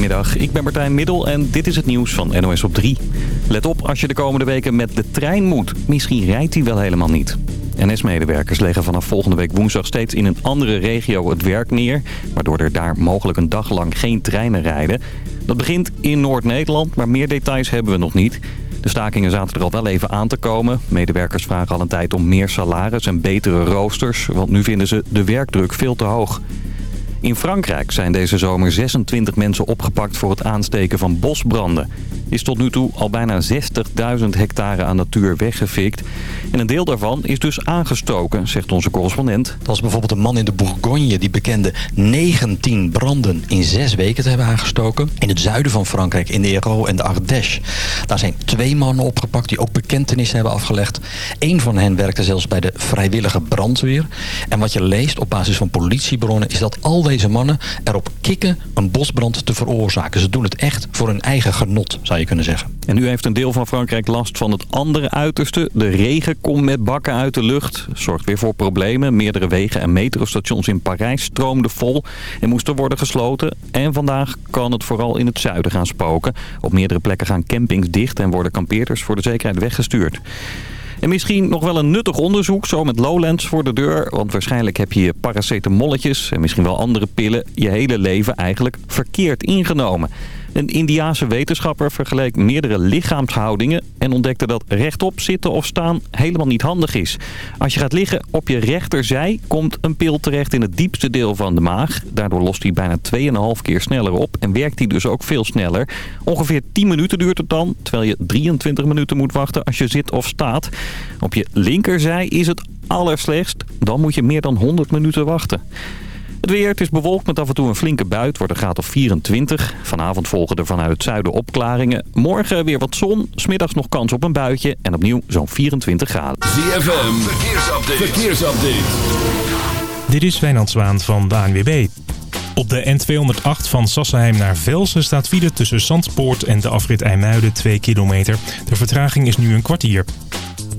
Goedemiddag, ik ben Martijn Middel en dit is het nieuws van NOS op 3. Let op als je de komende weken met de trein moet. Misschien rijdt hij wel helemaal niet. NS-medewerkers leggen vanaf volgende week woensdag steeds in een andere regio het werk neer... waardoor er daar mogelijk een dag lang geen treinen rijden. Dat begint in Noord-Nederland, maar meer details hebben we nog niet... De stakingen zaten er al wel even aan te komen. Medewerkers vragen al een tijd om meer salaris en betere roosters, want nu vinden ze de werkdruk veel te hoog. In Frankrijk zijn deze zomer 26 mensen opgepakt voor het aansteken van bosbranden is tot nu toe al bijna 60.000 hectare aan natuur weggefikt. En een deel daarvan is dus aangestoken, zegt onze correspondent. Dat was bijvoorbeeld een man in de Bourgogne die bekende 19 branden in zes weken te hebben aangestoken. In het zuiden van Frankrijk, in de Hérault en de Ardèche. Daar zijn twee mannen opgepakt die ook bekentenissen hebben afgelegd. Eén van hen werkte zelfs bij de vrijwillige brandweer. En wat je leest op basis van politiebronnen is dat al deze mannen erop kikken een bosbrand te veroorzaken. Ze doen het echt voor hun eigen genot, zou je kunnen zeggen. En nu heeft een deel van Frankrijk last van het andere uiterste. De regen komt met bakken uit de lucht. Zorgt weer voor problemen. Meerdere wegen en metrostations in Parijs stroomden vol en moesten worden gesloten. En vandaag kan het vooral in het zuiden gaan spoken. Op meerdere plekken gaan campings dicht en worden kampeerders voor de zekerheid weggestuurd. En misschien nog wel een nuttig onderzoek, zo met Lowlands voor de deur. Want waarschijnlijk heb je je paracetamolletjes en misschien wel andere pillen je hele leven eigenlijk verkeerd ingenomen. Een Indiaanse wetenschapper vergeleek meerdere lichaamshoudingen... en ontdekte dat rechtop zitten of staan helemaal niet handig is. Als je gaat liggen op je rechterzij... komt een pil terecht in het diepste deel van de maag. Daardoor lost hij bijna 2,5 keer sneller op... en werkt hij dus ook veel sneller. Ongeveer 10 minuten duurt het dan... terwijl je 23 minuten moet wachten als je zit of staat. Op je linkerzij is het allerslechtst. Dan moet je meer dan 100 minuten wachten. Het weer, het is bewolkt met af en toe een flinke buit, wordt een graad of 24. Vanavond volgen er vanuit het zuiden opklaringen. Morgen weer wat zon, smiddags nog kans op een buitje en opnieuw zo'n 24 graden. ZFM, verkeersupdate. verkeersupdate. Dit is Wijnand Zwaan van de ANWB. Op de N208 van Sassenheim naar Velsen staat file tussen Zandpoort en de afrit IJmuiden 2 kilometer. De vertraging is nu een kwartier.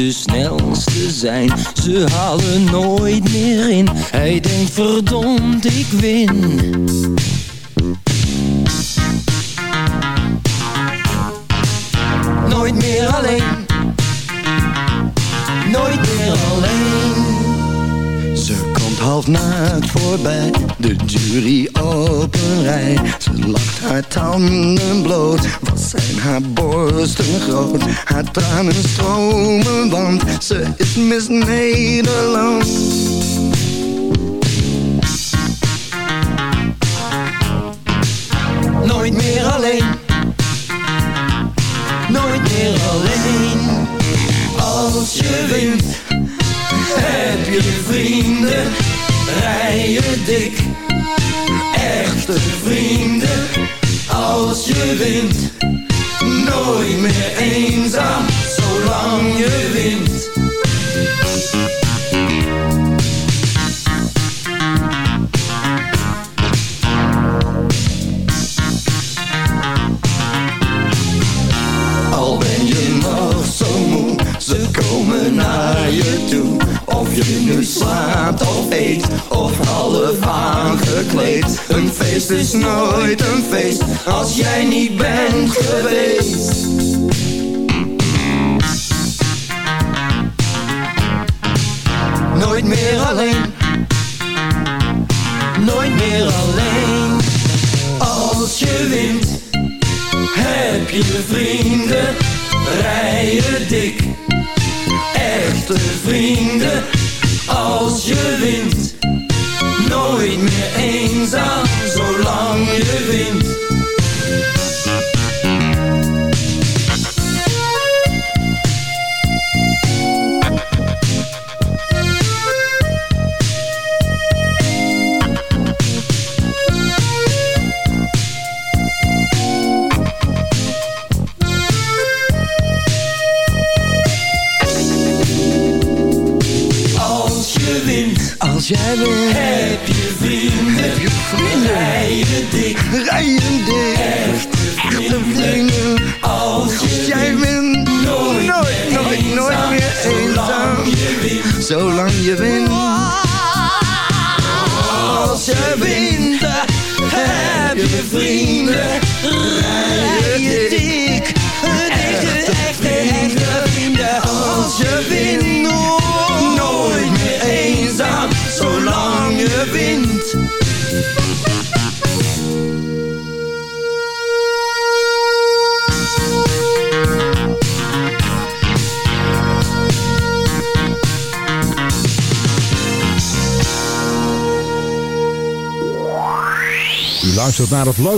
De snelste zijn, ze halen nooit meer in. Hij denkt verdomd, ik win. Nooit meer alleen, nooit meer alleen. Ze komt half naakt voorbij, de jury op een rij. Lacht haar tanden bloot, wat zijn haar borsten groot. Haar tranen stromen, want ze is mis Nederland. Nooit meer alleen. Nooit meer alleen. Als je wint, heb je vrienden. Rij je dik wint, nooit meer eenzaam, zolang je wint. Al ben je nog zo moe, ze komen naar je toe, of je nu slaapt of eet een feest is nooit een feest als jij niet bent geweest.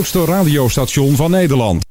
grootste radiostation van Nederland.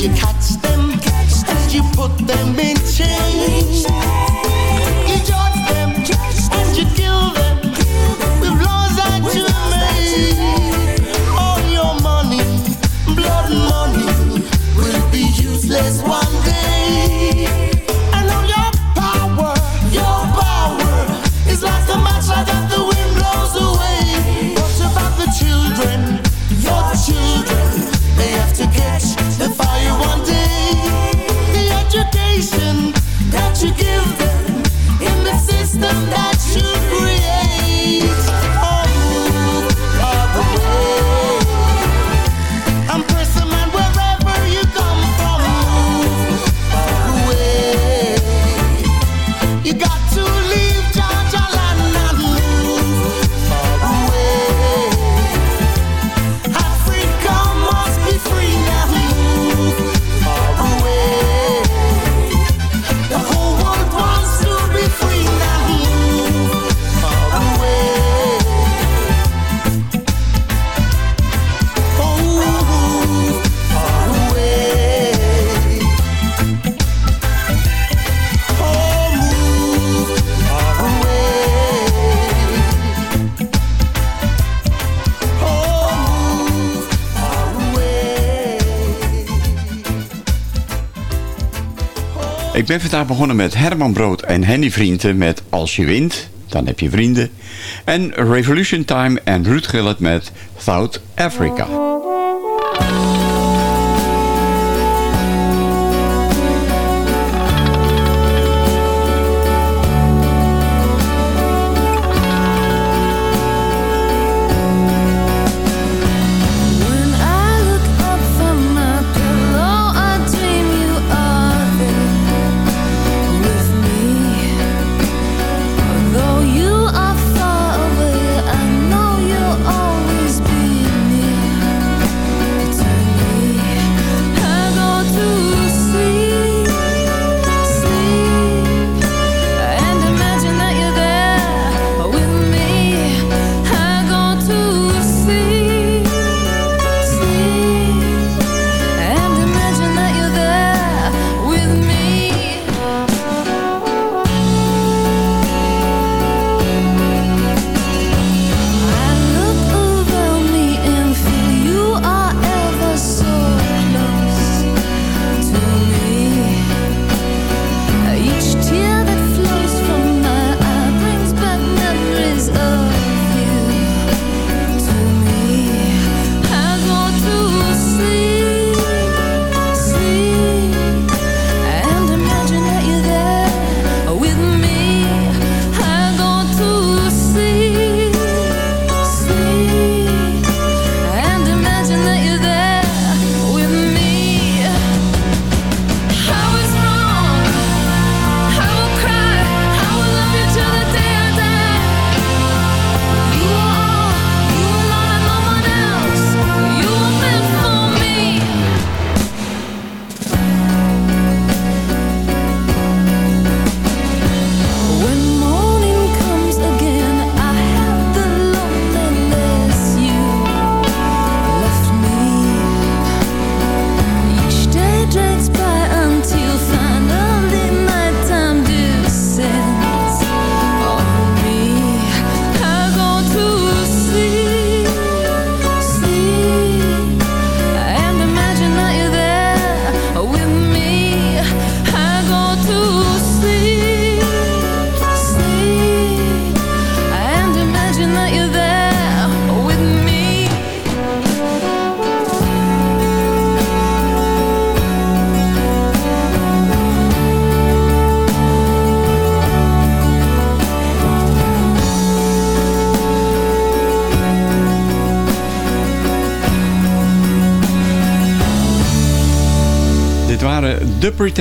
You catch them? catch, and you put them in? Ben vandaag begonnen met Herman Brood en Henny Vrienden met Als je wint, dan heb je vrienden. En Revolution Time en Ruud Gillet met South Africa.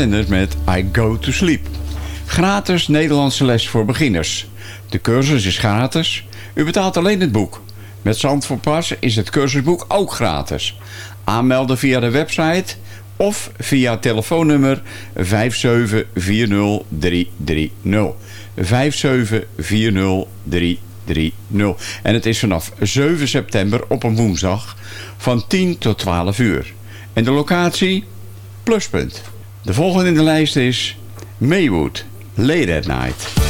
Met I Go To Sleep. Gratis Nederlandse les voor beginners. De cursus is gratis. U betaalt alleen het boek. Met Zand Pas is het cursusboek ook gratis. Aanmelden via de website of via telefoonnummer 5740330. 5740330. En het is vanaf 7 september op een woensdag van 10 tot 12 uur. En de locatie? Pluspunt. De volgende in de lijst is Maywood, Late at Night.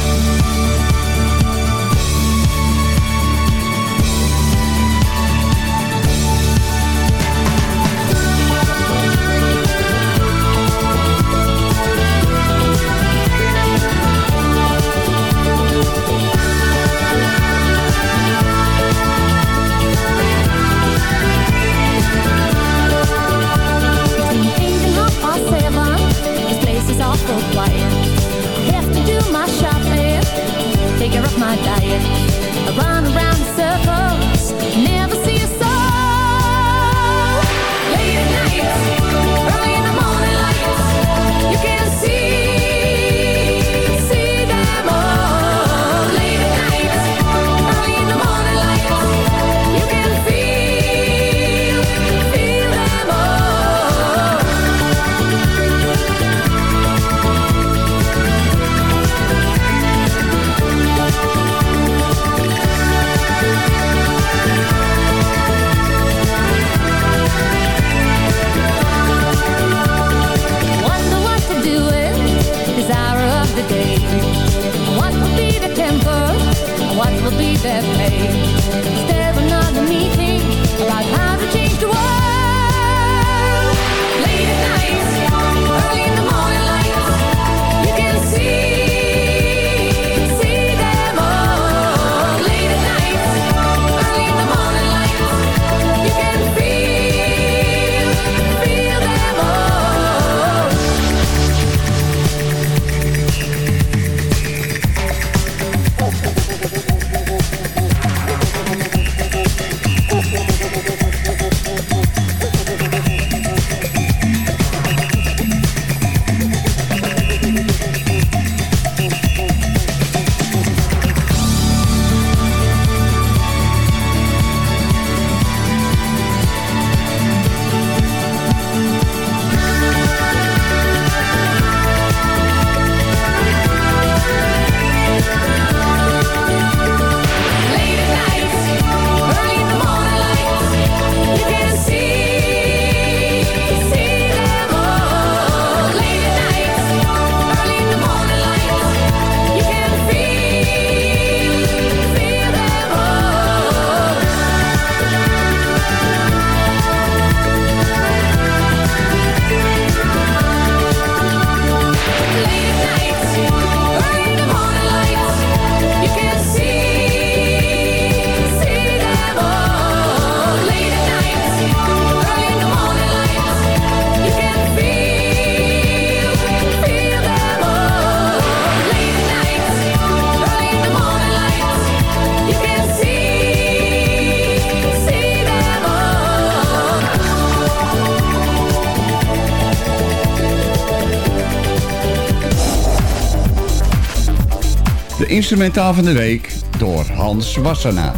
Instrumentaal van de week door Hans Wassenaar.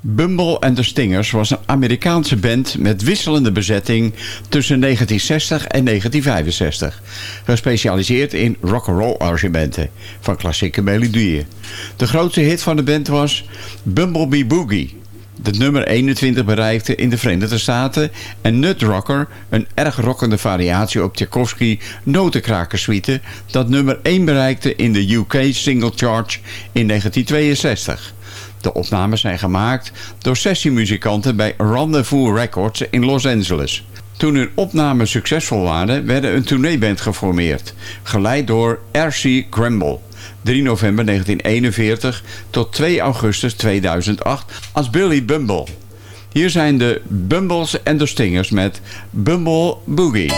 Bumble and the Stingers was een Amerikaanse band met wisselende bezetting tussen 1960 en 1965. Gespecialiseerd in rock'n'roll arrangementen van klassieke melodieën. De grootste hit van de band was Bumblebee Boogie. Dat nummer 21 bereikte in de Verenigde Staten en Nut Rocker, een erg rockende variatie op Tchaikovsky notenkrakersuite, dat nummer 1 bereikte in de UK Single Charge in 1962. De opnames zijn gemaakt door sessiemuzikanten bij Rendezvous Records in Los Angeles. Toen hun opnames succesvol waren, werden een tourneeband geformeerd, geleid door R.C. Grimble. 3 november 1941 tot 2 augustus 2008 als Billy Bumble. Hier zijn de Bumbles en de Stingers met Bumble Boogie.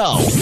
Bell.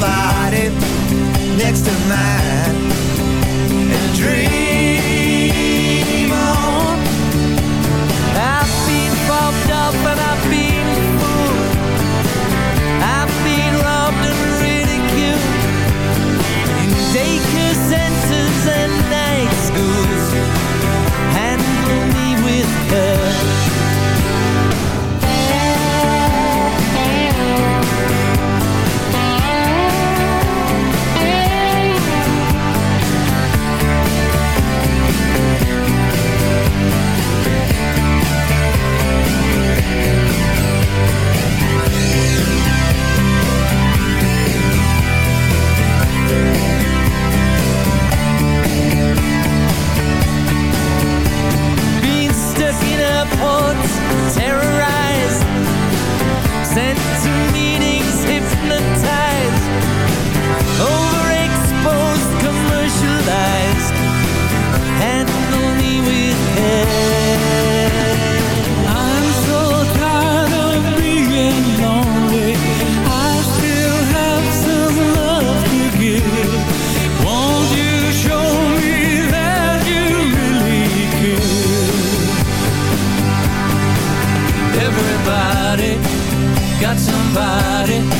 Body next to mine and dream on. I've been bumped up and I've been fooled. I've been robbed and ridiculed in daycare centers and Oh. Somebody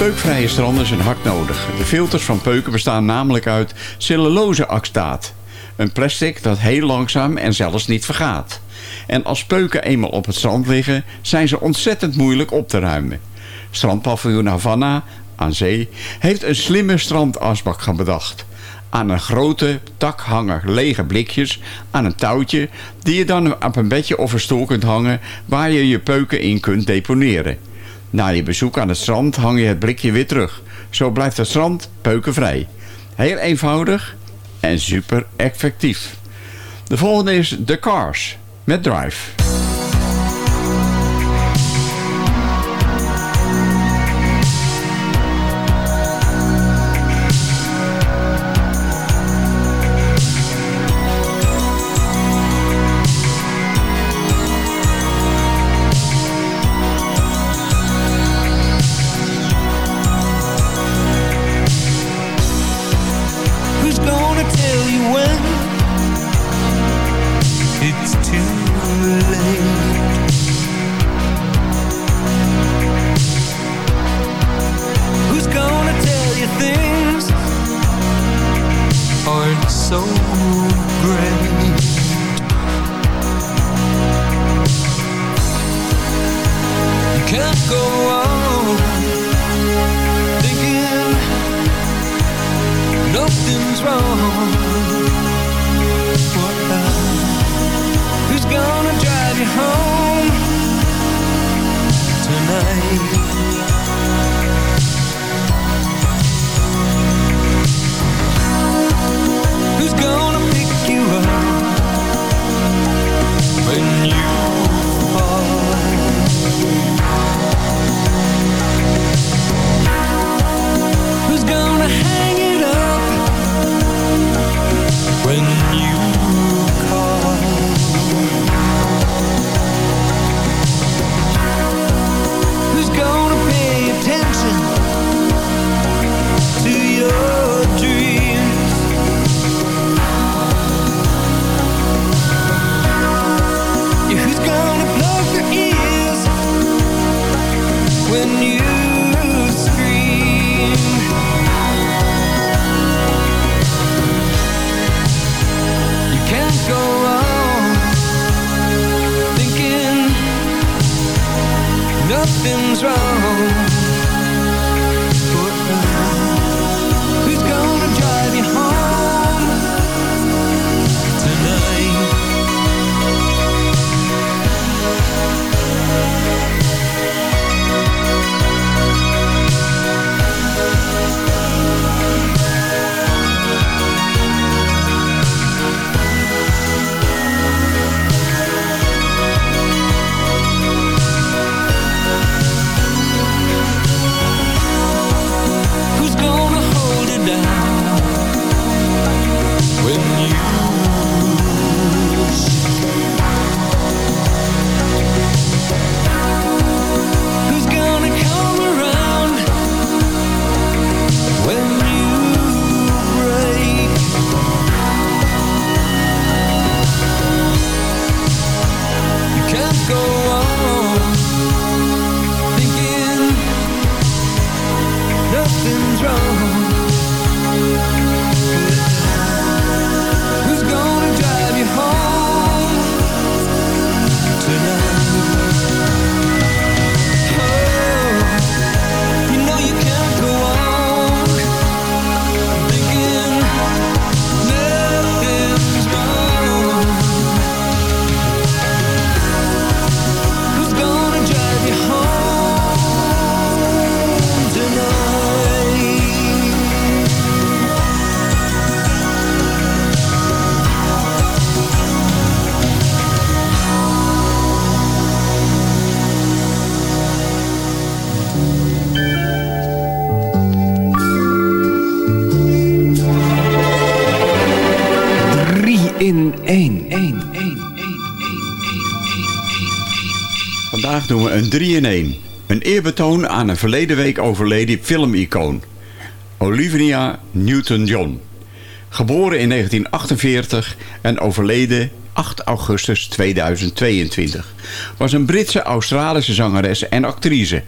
Peukvrije stranden zijn hard nodig. De filters van peuken bestaan namelijk uit cellulose-acetaat. Een plastic dat heel langzaam en zelfs niet vergaat. En als peuken eenmaal op het strand liggen, zijn ze ontzettend moeilijk op te ruimen. Strandpaviljoen Havana aan zee heeft een slimme strandasbak gaan bedacht. Aan een grote tak hangen lege blikjes aan een touwtje die je dan op een bedje of een stoel kunt hangen waar je je peuken in kunt deponeren. Na je bezoek aan het strand hang je het blikje weer terug. Zo blijft het strand peukenvrij. Heel eenvoudig en super effectief. De volgende is The Cars met Drive. 3 in 1. Een eerbetoon aan een verleden week overleden filmicoon. Olivia Newton-John. Geboren in 1948 en overleden 8 augustus 2022. Was een Britse Australische zangeres en actrice.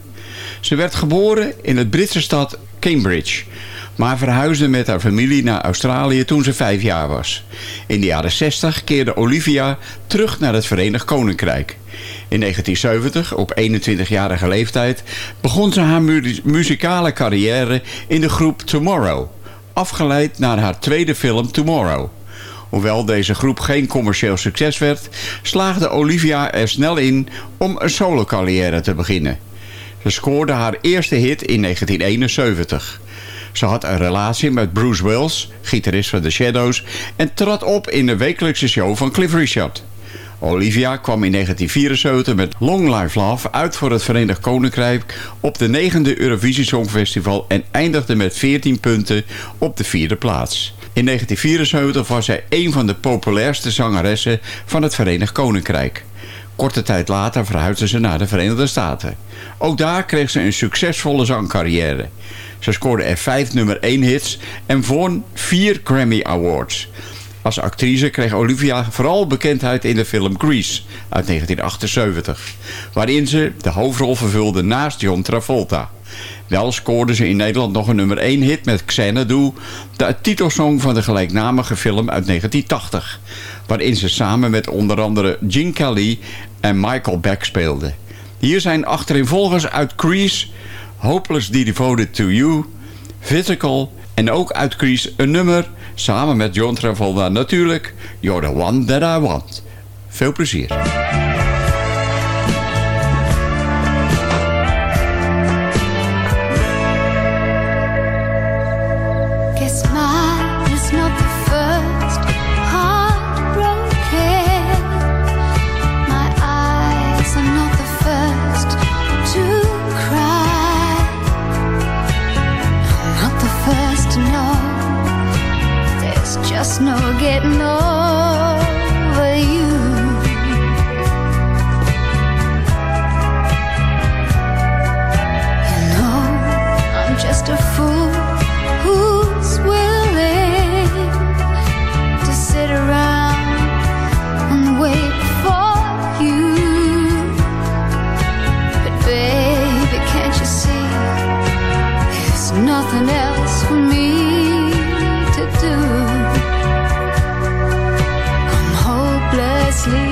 Ze werd geboren in het Britse stad Cambridge, maar verhuisde met haar familie naar Australië toen ze vijf jaar was. In de jaren 60 keerde Olivia terug naar het Verenigd Koninkrijk. In 1970, op 21-jarige leeftijd, begon ze haar mu- muzikale carrière in de groep Tomorrow, afgeleid naar haar tweede film Tomorrow. Hoewel deze groep geen commercieel succes werd, slaagde Olivia er snel in om een solo-carrière te beginnen. Ze scoorde haar eerste hit in 1971. Ze had een relatie met Bruce Wills, gitarist van The Shadows... en trad op in de wekelijkse show van Cliff Richard. Olivia kwam in 1974 met Long Life Love uit voor het Verenigd Koninkrijk... op de negende Eurovisie Songfestival... en eindigde met 14 punten op de vierde plaats. In 1974 was zij een van de populairste zangeressen van het Verenigd Koninkrijk. Korte tijd later verhuisde ze naar de Verenigde Staten. Ook daar kreeg ze een succesvolle zangcarrière. Ze scoorde er vijf nummer 1 hits en won vier Grammy Awards. Als actrice kreeg Olivia vooral bekendheid in de film Grease uit 1978, waarin ze de hoofdrol vervulde naast John Travolta. Wel scoorde ze in Nederland nog een nummer 1 hit met Xanadu, de titelsong van de gelijknamige film uit 1980, waarin ze samen met onder andere Gene Kelly en Michael Beck speelde. Hier zijn achtereenvolgers uit Grease, Hopeless Devoted to You, Physical en ook uit Grease een nummer, samen met John Travolta natuurlijk, You're the One That I Want. Veel plezier. sleep.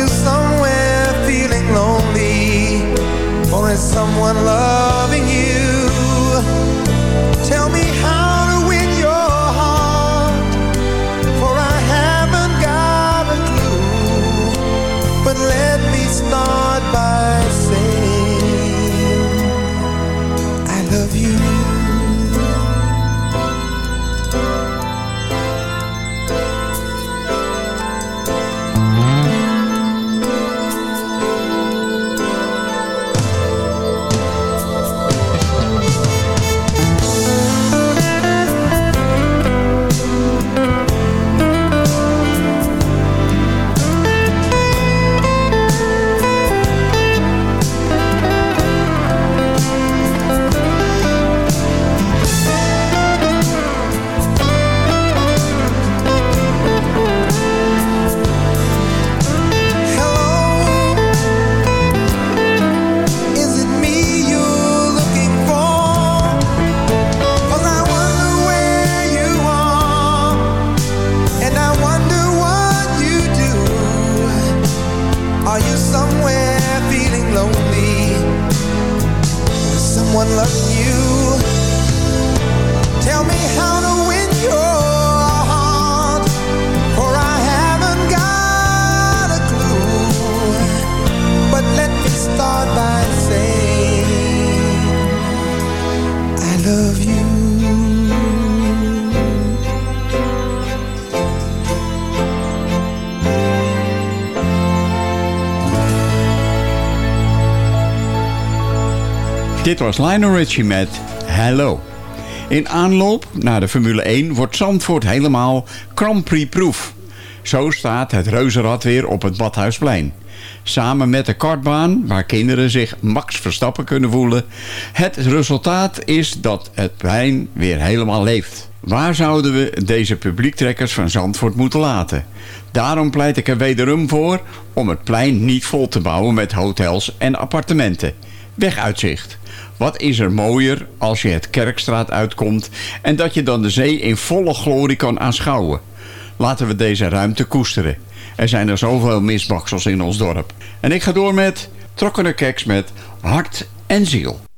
You somewhere feeling lonely? Or is someone loving was Lionel Richie met Hello. In aanloop naar de Formule 1 wordt Zandvoort helemaal Grand Prix-proof. Zo staat het reuzenrad weer op het Badhuisplein. Samen met de kartbaan, waar kinderen zich max verstappen kunnen voelen. Het resultaat is dat het plein weer helemaal leeft. Waar zouden we deze publiektrekkers van Zandvoort moeten laten? Daarom pleit ik er wederom voor om het plein niet vol te bouwen met hotels en appartementen. Weguitzicht. Wat is er mooier als je het Kerkstraat uitkomt en dat je dan de zee in volle glorie kan aanschouwen. Laten we deze ruimte koesteren. Er zijn er zoveel misbaksels in ons dorp. En ik ga door met Trokkene Keks met Hart en Ziel.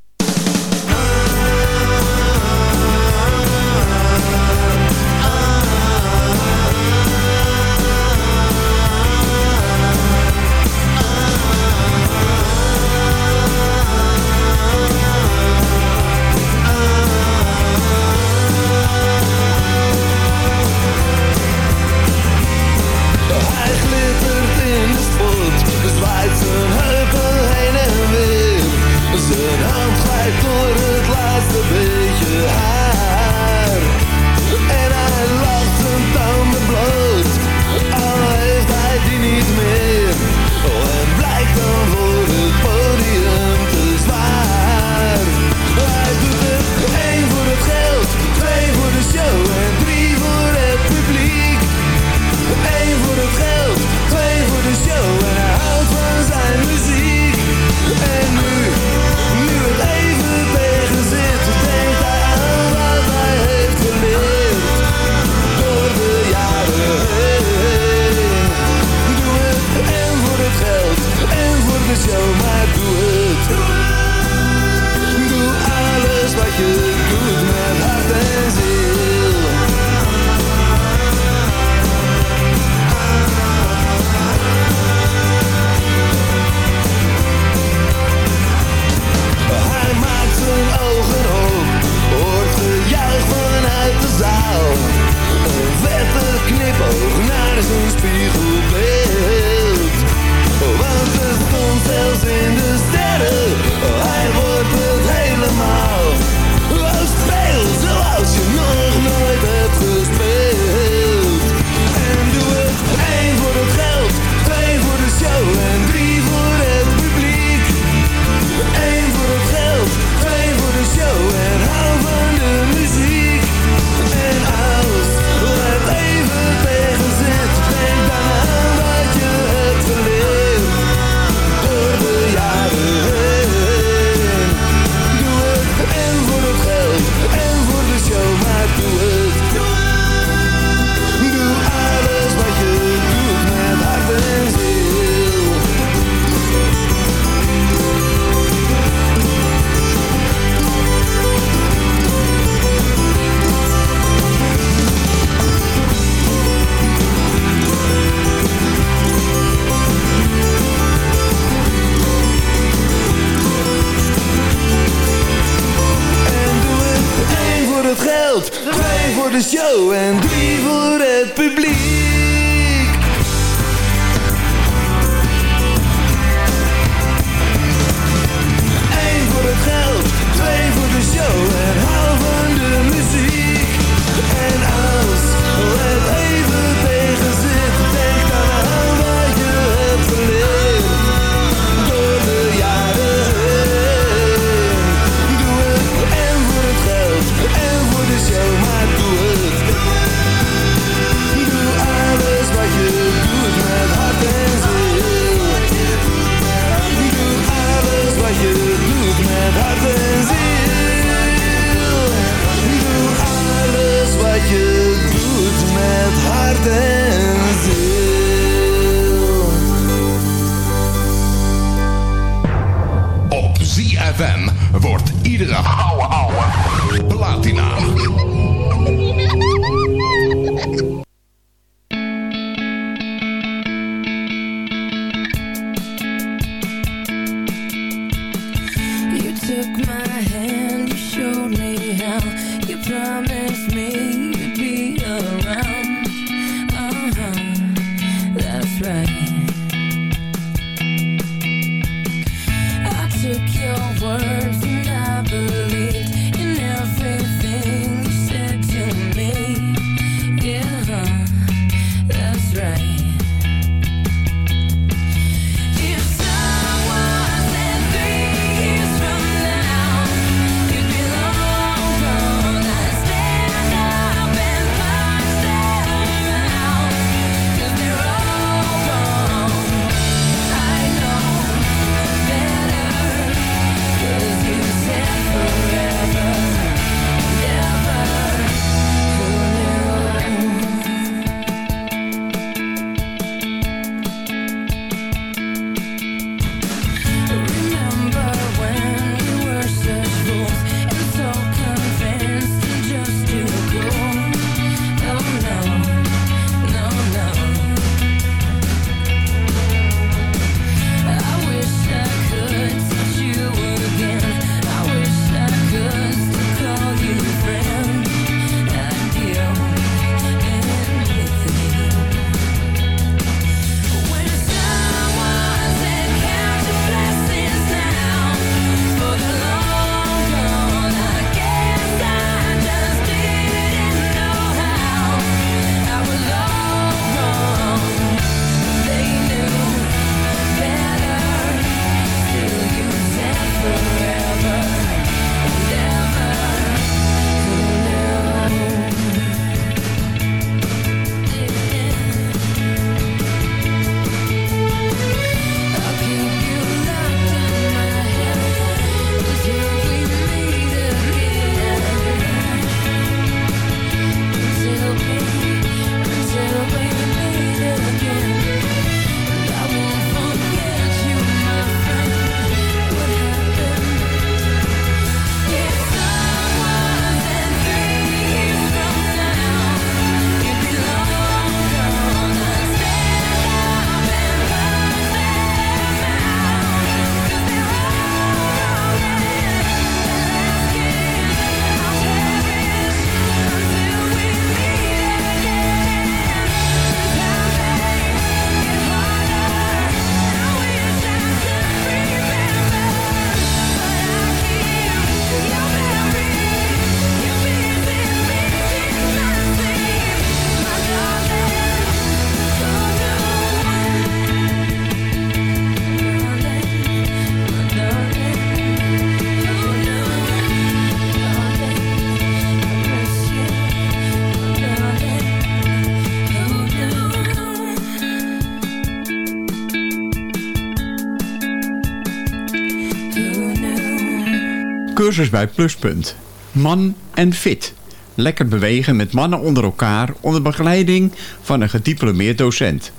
cursus bij Pluspunt. Man en Fit. Lekker bewegen met mannen onder elkaar onder begeleiding van een gediplomeerd docent.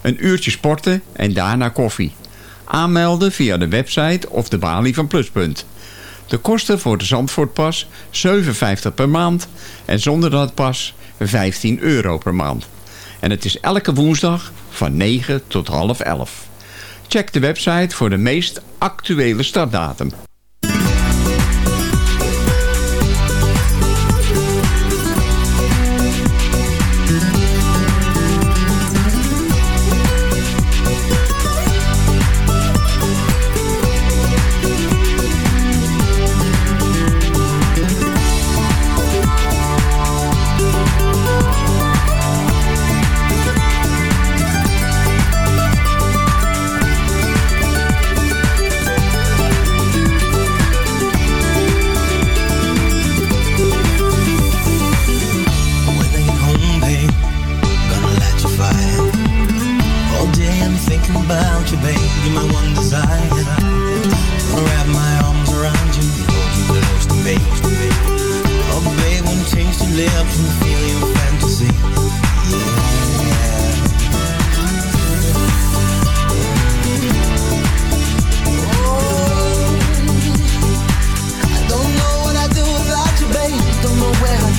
Een uurtje sporten en daarna koffie. Aanmelden via de website of de balie van Pluspunt. De kosten voor de Zandvoortpas 7,50 per maand en zonder dat pas 15 euro per maand. En het is elke woensdag van 9 tot half 11. Check de website voor de meest actuele startdatum.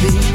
be.